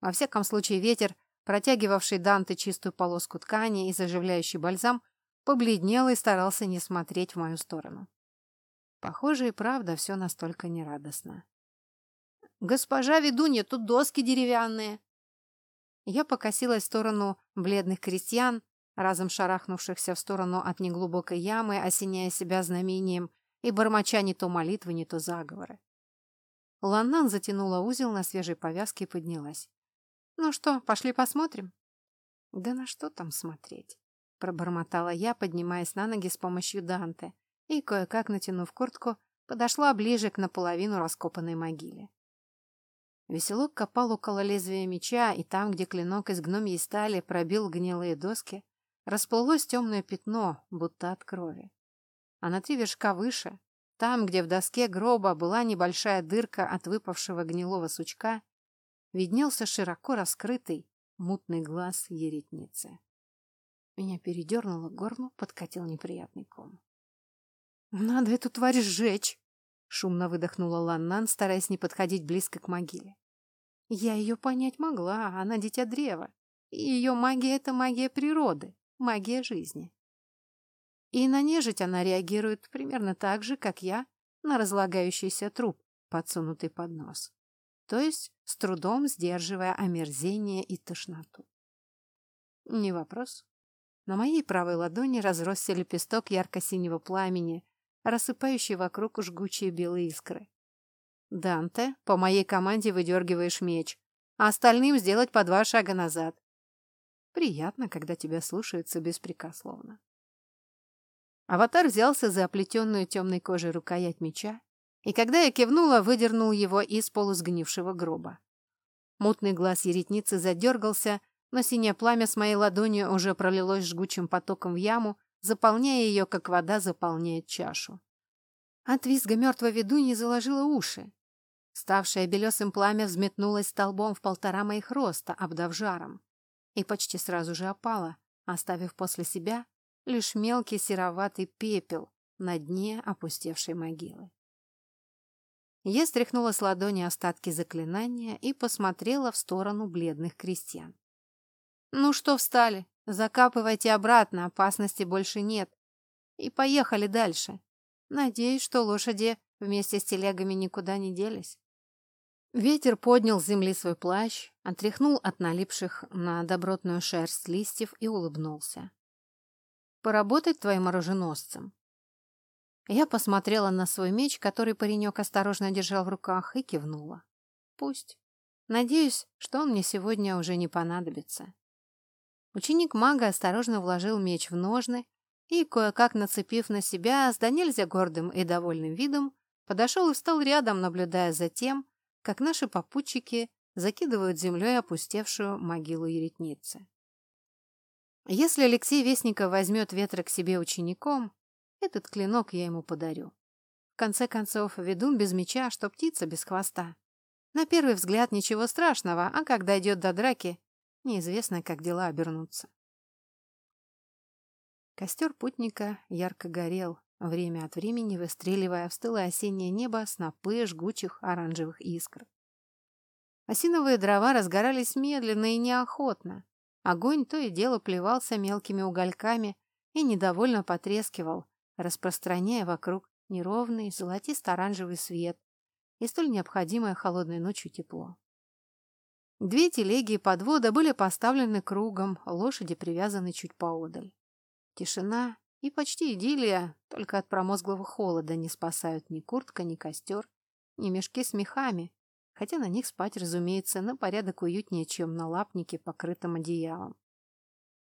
Во всяком случае, ветер, протягивавший Данте чистую полоску ткани и заживляющий бальзам, побледнел и старался не смотреть в мою сторону. Похоже, и правда все настолько нерадостно. «Госпожа ведунья, тут доски деревянные!» Я покосилась в сторону бледных крестьян, разом шарахнувшихся в сторону от неглубокой ямы, осеняя себя знамением и бормоча не то молитвы, не то заговоры. Ланнан затянула узел на свежей повязке и поднялась. «Ну что, пошли посмотрим?» «Да на что там смотреть?» Пробормотала я, поднимаясь на ноги с помощью Данте, и, кое-как натянув куртку, подошла ближе к наполовину раскопанной могиле. Веселок копал около лезвия меча, и там, где клинок из гномьей стали пробил гнилые доски, расплылось темное пятно, будто от крови. А на три вершка выше, там, где в доске гроба была небольшая дырка от выпавшего гнилого сучка, виднелся широко раскрытый мутный глаз еретницы. Меня передернуло, горло подкатил неприятный ком. «Надо эту тварь сжечь!» — шумно выдохнула Ланнан, стараясь не подходить близко к могиле. «Я ее понять могла, она дитя древа, и ее магия — это магия природы, магия жизни. И на нежить она реагирует примерно так же, как я на разлагающийся труп, подсунутый под нос. То есть с трудом сдерживая омерзение и тошноту. Не вопрос. На моей правой ладони разросся лепесток ярко-синего пламени, рассыпающий вокруг жгучие белые искры. «Данте, по моей команде выдергиваешь меч. а остальным сделать по два шага назад. Приятно, когда тебя слушаются беспрекословно. Аватар взялся за оплетенную темной кожей рукоять меча, и когда я кивнула, выдернул его из полусгнившего гроба. Мутный глаз еретницы задергался, но синее пламя с моей ладонью уже пролилось жгучим потоком в яму, заполняя ее, как вода заполняет чашу. От визга мертвой ведуньи заложила уши. Ставшее белесым пламя взметнулось столбом в полтора моих роста, обдав жаром, и почти сразу же опало, оставив после себя лишь мелкий сероватый пепел на дне опустевшей могилы. Я стряхнула с ладони остатки заклинания и посмотрела в сторону бледных крестьян. «Ну что встали? Закапывайте обратно, опасности больше нет. И поехали дальше. Надеюсь, что лошади вместе с телегами никуда не делись». Ветер поднял с земли свой плащ, отряхнул от налипших на добротную шерсть листьев и улыбнулся. «Поработать твоим оруженосцем?» Я посмотрела на свой меч, который паренек осторожно держал в руках, и кивнула. «Пусть. Надеюсь, что он мне сегодня уже не понадобится». Ученик мага осторожно вложил меч в ножны и, кое-как нацепив на себя, с да нельзя гордым и довольным видом, подошел и встал рядом, наблюдая за тем, как наши попутчики закидывают землей опустевшую могилу еретницы. Если Алексей Вестников возьмет ветра к себе учеником, этот клинок я ему подарю. В конце концов, ведун без меча, что птица без хвоста. На первый взгляд ничего страшного, а когда идет до драки, Неизвестно, как дела обернутся. Костер путника ярко горел, время от времени выстреливая в стылое осеннее небо снопы жгучих оранжевых искр. Осиновые дрова разгорались медленно и неохотно. Огонь то и дело плевался мелкими угольками и недовольно потрескивал, распространяя вокруг неровный золотисто-оранжевый свет и столь необходимое холодной ночью тепло. Две телеги и подвода были поставлены кругом, лошади привязаны чуть поодаль. Тишина и почти идиллия, только от промозглого холода не спасают ни куртка, ни костер, ни мешки с мехами, хотя на них спать, разумеется, на порядок уютнее, чем на лапнике, покрытом одеялом.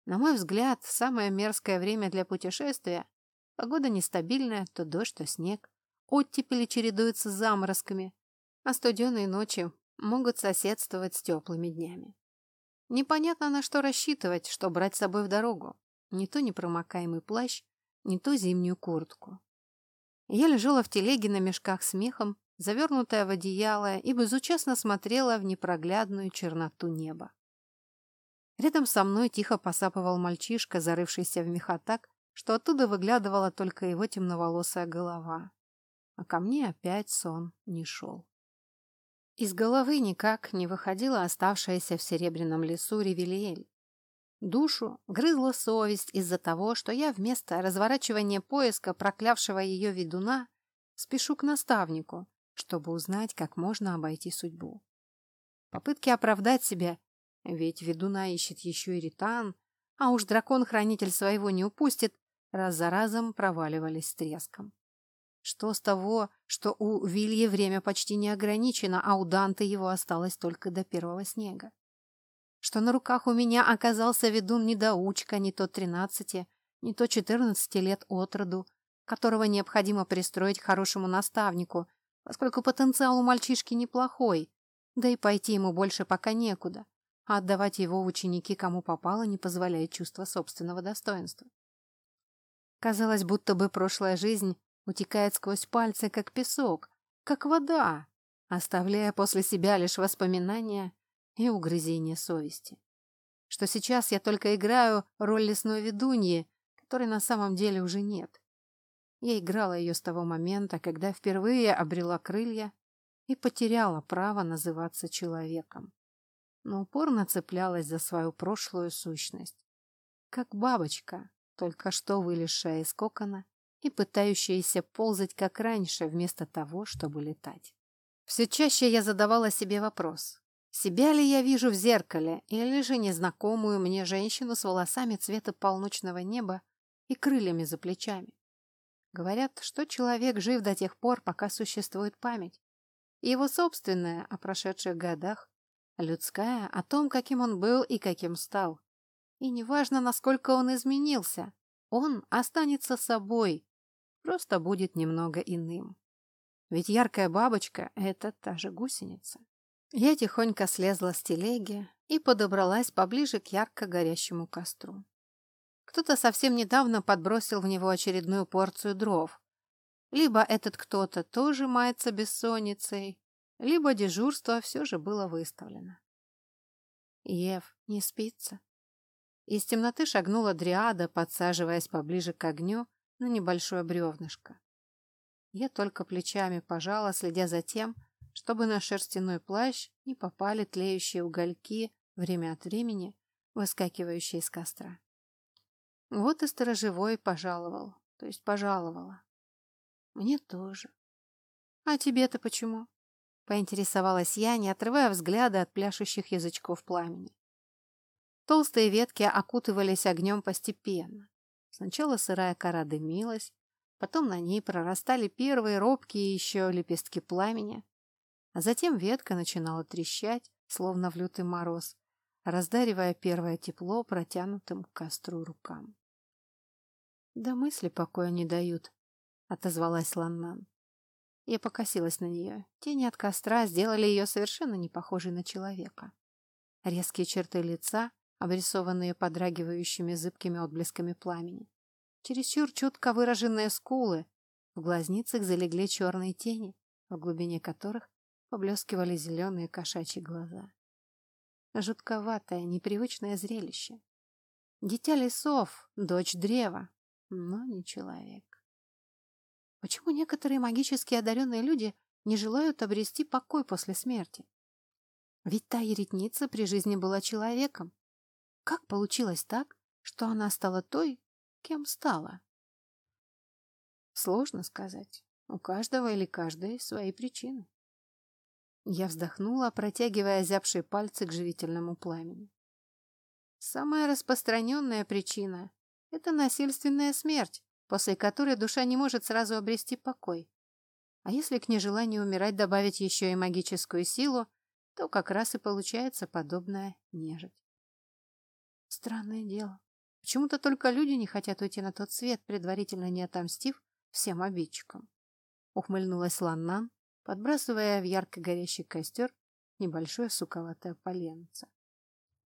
На мой взгляд, самое мерзкое время для путешествия – погода нестабильная, то дождь, то снег, оттепели чередуются с заморозками, а студеные ночи могут соседствовать с теплыми днями. Непонятно, на что рассчитывать, что брать с собой в дорогу. Не то непромокаемый плащ, не то зимнюю куртку. Я лежала в телеге на мешках с мехом, завернутая в одеяло, и безучастно смотрела в непроглядную черноту неба. Рядом со мной тихо посапывал мальчишка, зарывшийся в меха так, что оттуда выглядывала только его темноволосая голова. А ко мне опять сон не шел. Из головы никак не выходила оставшаяся в серебряном лесу Ревелиэль. Душу грызла совесть из-за того, что я вместо разворачивания поиска проклявшего ее ведуна спешу к наставнику, чтобы узнать, как можно обойти судьбу. Попытки оправдать себя, ведь ведуна ищет еще и ритан, а уж дракон-хранитель своего не упустит, раз за разом проваливались с треском. Что с того, что у Вильи время почти не ограничено, а у Данте его осталось только до первого снега? Что на руках у меня оказался ведун-недоучка не то тринадцати, не то четырнадцати лет от роду, которого необходимо пристроить к хорошему наставнику, поскольку потенциал у мальчишки неплохой, да и пойти ему больше пока некуда, а отдавать его ученики кому попало не позволяет чувство собственного достоинства. Казалось, будто бы прошлая жизнь утекает сквозь пальцы, как песок, как вода, оставляя после себя лишь воспоминания и угрызения совести. Что сейчас я только играю роль лесной ведуньи, которой на самом деле уже нет. Я играла ее с того момента, когда впервые обрела крылья и потеряла право называться человеком. Но упорно цеплялась за свою прошлую сущность. Как бабочка, только что вылезшая из кокона и пытающаяся ползать как раньше, вместо того, чтобы летать. Все чаще я задавала себе вопрос, себя ли я вижу в зеркале, или же незнакомую мне женщину с волосами цвета полночного неба и крыльями за плечами. Говорят, что человек жив до тех пор, пока существует память. И его собственная о прошедших годах людская о том, каким он был и каким стал. И неважно, насколько он изменился, он останется собой, просто будет немного иным. Ведь яркая бабочка — это та же гусеница. Я тихонько слезла с телеги и подобралась поближе к ярко горящему костру. Кто-то совсем недавно подбросил в него очередную порцию дров. Либо этот кто-то тоже мается бессонницей, либо дежурство все же было выставлено. Ев, не спится? Из темноты шагнула дриада, подсаживаясь поближе к огню на небольшое бревнышко. Я только плечами пожала, следя за тем, чтобы на шерстяной плащ не попали тлеющие угольки, время от времени выскакивающие из костра. Вот и сторожевой пожаловал, то есть пожаловала. Мне тоже. А тебе-то почему? Поинтересовалась я, не отрывая взгляда от пляшущих язычков пламени. Толстые ветки окутывались огнем постепенно. Сначала сырая кора дымилась, потом на ней прорастали первые робкие еще лепестки пламени, а затем ветка начинала трещать, словно в лютый мороз, раздаривая первое тепло протянутым к костру рукам. «Да мысли покоя не дают», — отозвалась Ланнан. Я покосилась на нее. Тени от костра сделали ее совершенно не похожей на человека. Резкие черты лица, обрисованные подрагивающими зыбкими отблесками пламени. Чересчур чутко выраженные скулы, в глазницах залегли черные тени, в глубине которых поблескивали зеленые кошачьи глаза. Жутковатое, непривычное зрелище. Дитя лесов, дочь древа, но не человек. Почему некоторые магически одаренные люди не желают обрести покой после смерти? Ведь та еретница при жизни была человеком, как получилось так, что она стала той, кем стала? Сложно сказать. У каждого или каждой свои причины. Я вздохнула, протягивая зябшие пальцы к живительному пламени. Самая распространенная причина – это насильственная смерть, после которой душа не может сразу обрести покой. А если к нежеланию умирать добавить еще и магическую силу, то как раз и получается подобная нежить. Странное дело. Почему-то только люди не хотят уйти на тот свет, предварительно не отомстив всем обидчикам. Ухмыльнулась Ланнан, подбрасывая в ярко горящий костер небольшое суковатое поленце.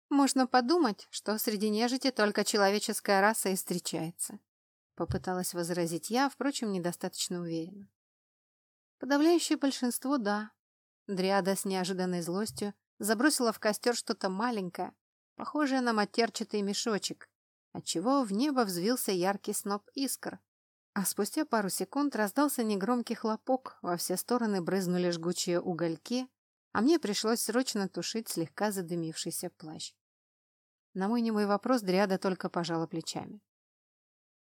Можно подумать, что среди нежити только человеческая раса и встречается. Попыталась возразить я, впрочем, недостаточно уверенно. Подавляющее большинство – да. Дриада с неожиданной злостью забросила в костер что-то маленькое, похожее на матерчатый мешочек, отчего в небо взвился яркий сноп искр. А спустя пару секунд раздался негромкий хлопок, во все стороны брызнули жгучие угольки, а мне пришлось срочно тушить слегка задымившийся плащ. На мой немой вопрос Дриада только пожала плечами.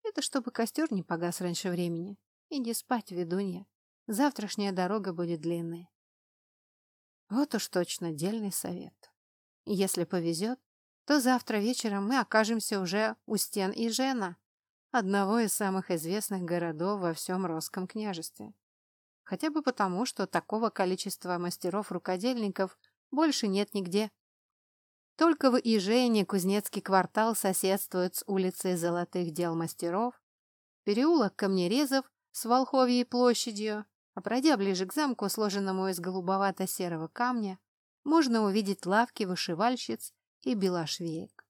«Это чтобы костер не погас раньше времени. Иди спать, ведунья. Завтрашняя дорога будет длинной». Вот уж точно дельный совет. Если повезет, то завтра вечером мы окажемся уже у стен Ижена, одного из самых известных городов во всем Росском княжестве. Хотя бы потому, что такого количества мастеров-рукодельников больше нет нигде. Только в Ижене кузнецкий квартал соседствует с улицей Золотых дел мастеров, переулок Камнерезов с Волховьей площадью, а пройдя ближе к замку, сложенному из голубовато-серого камня, можно увидеть лавки вышивальщиц и белошвеек.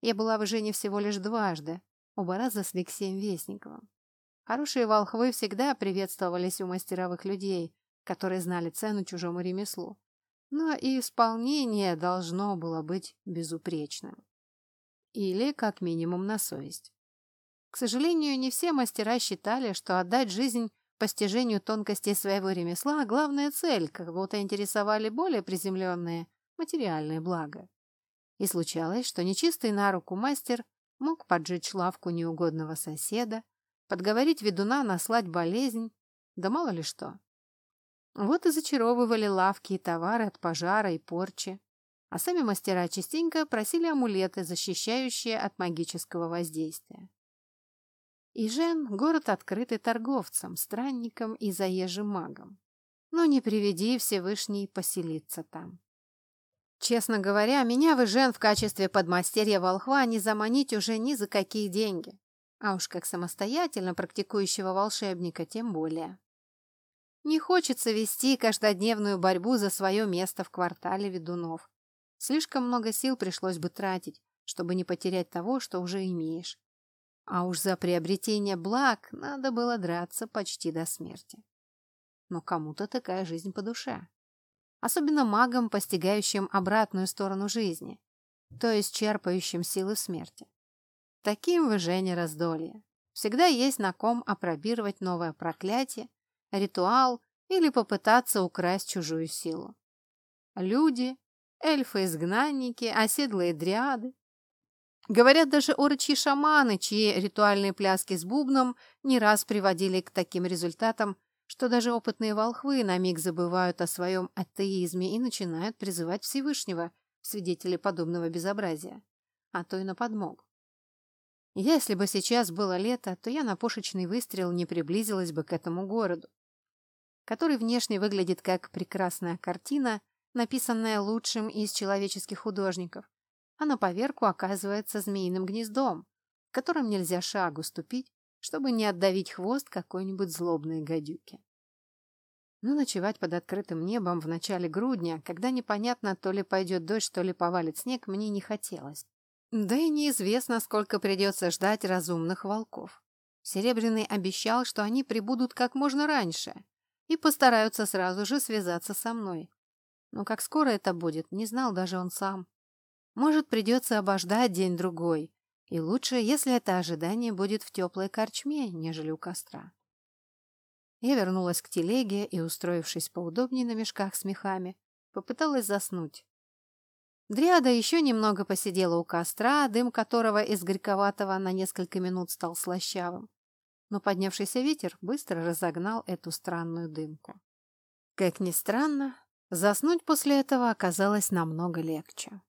Я была в Жене всего лишь дважды, оба раза с Алексеем Вестниковым. Хорошие волхвы всегда приветствовались у мастеровых людей, которые знали цену чужому ремеслу. Но и исполнение должно было быть безупречным. Или, как минимум, на совесть. К сожалению, не все мастера считали, что отдать жизнь постижению тонкостей своего ремесла – главная цель, кого-то интересовали более приземленные материальные блага. И случалось, что нечистый на руку мастер мог поджечь лавку неугодного соседа, подговорить ведуна наслать болезнь, да мало ли что. Вот и зачаровывали лавки и товары от пожара и порчи, а сами мастера частенько просили амулеты, защищающие от магического воздействия. Ижен – город открытый торговцам, странникам и заезжим магам. Но не приведи Всевышний поселиться там. Честно говоря, меня в Ижен в качестве подмастерья волхва не заманить уже ни за какие деньги. А уж как самостоятельно практикующего волшебника тем более. Не хочется вести каждодневную борьбу за свое место в квартале ведунов. Слишком много сил пришлось бы тратить, чтобы не потерять того, что уже имеешь. А уж за приобретение благ надо было драться почти до смерти. Но кому-то такая жизнь по душе. Особенно магам, постигающим обратную сторону жизни, то есть черпающим силы в смерти. Таким вы, Женя, раздолье. Всегда есть на ком опробировать новое проклятие, ритуал или попытаться украсть чужую силу. Люди, эльфы-изгнанники, оседлые дриады, Говорят, даже орочьи шаманы, чьи ритуальные пляски с бубном не раз приводили к таким результатам, что даже опытные волхвы на миг забывают о своем атеизме и начинают призывать Всевышнего, свидетелей подобного безобразия, а то и на подмогу. Если бы сейчас было лето, то я на пушечный выстрел не приблизилась бы к этому городу, который внешне выглядит как прекрасная картина, написанная лучшим из человеческих художников, а на поверку оказывается змеиным гнездом, в котором нельзя шагу ступить, чтобы не отдавить хвост какой-нибудь злобной гадюки. Но ночевать под открытым небом в начале грудня, когда непонятно, то ли пойдет дождь, то ли повалит снег, мне не хотелось. Да и неизвестно, сколько придется ждать разумных волков. Серебряный обещал, что они прибудут как можно раньше и постараются сразу же связаться со мной. Но как скоро это будет, не знал даже он сам. Может, придется обождать день-другой, и лучше, если это ожидание будет в теплой корчме, нежели у костра. Я вернулась к телеге и, устроившись поудобнее на мешках с мехами, попыталась заснуть. Дриада еще немного посидела у костра, дым которого из горьковатого на несколько минут стал слащавым. Но поднявшийся ветер быстро разогнал эту странную дымку. Как ни странно, заснуть после этого оказалось намного легче.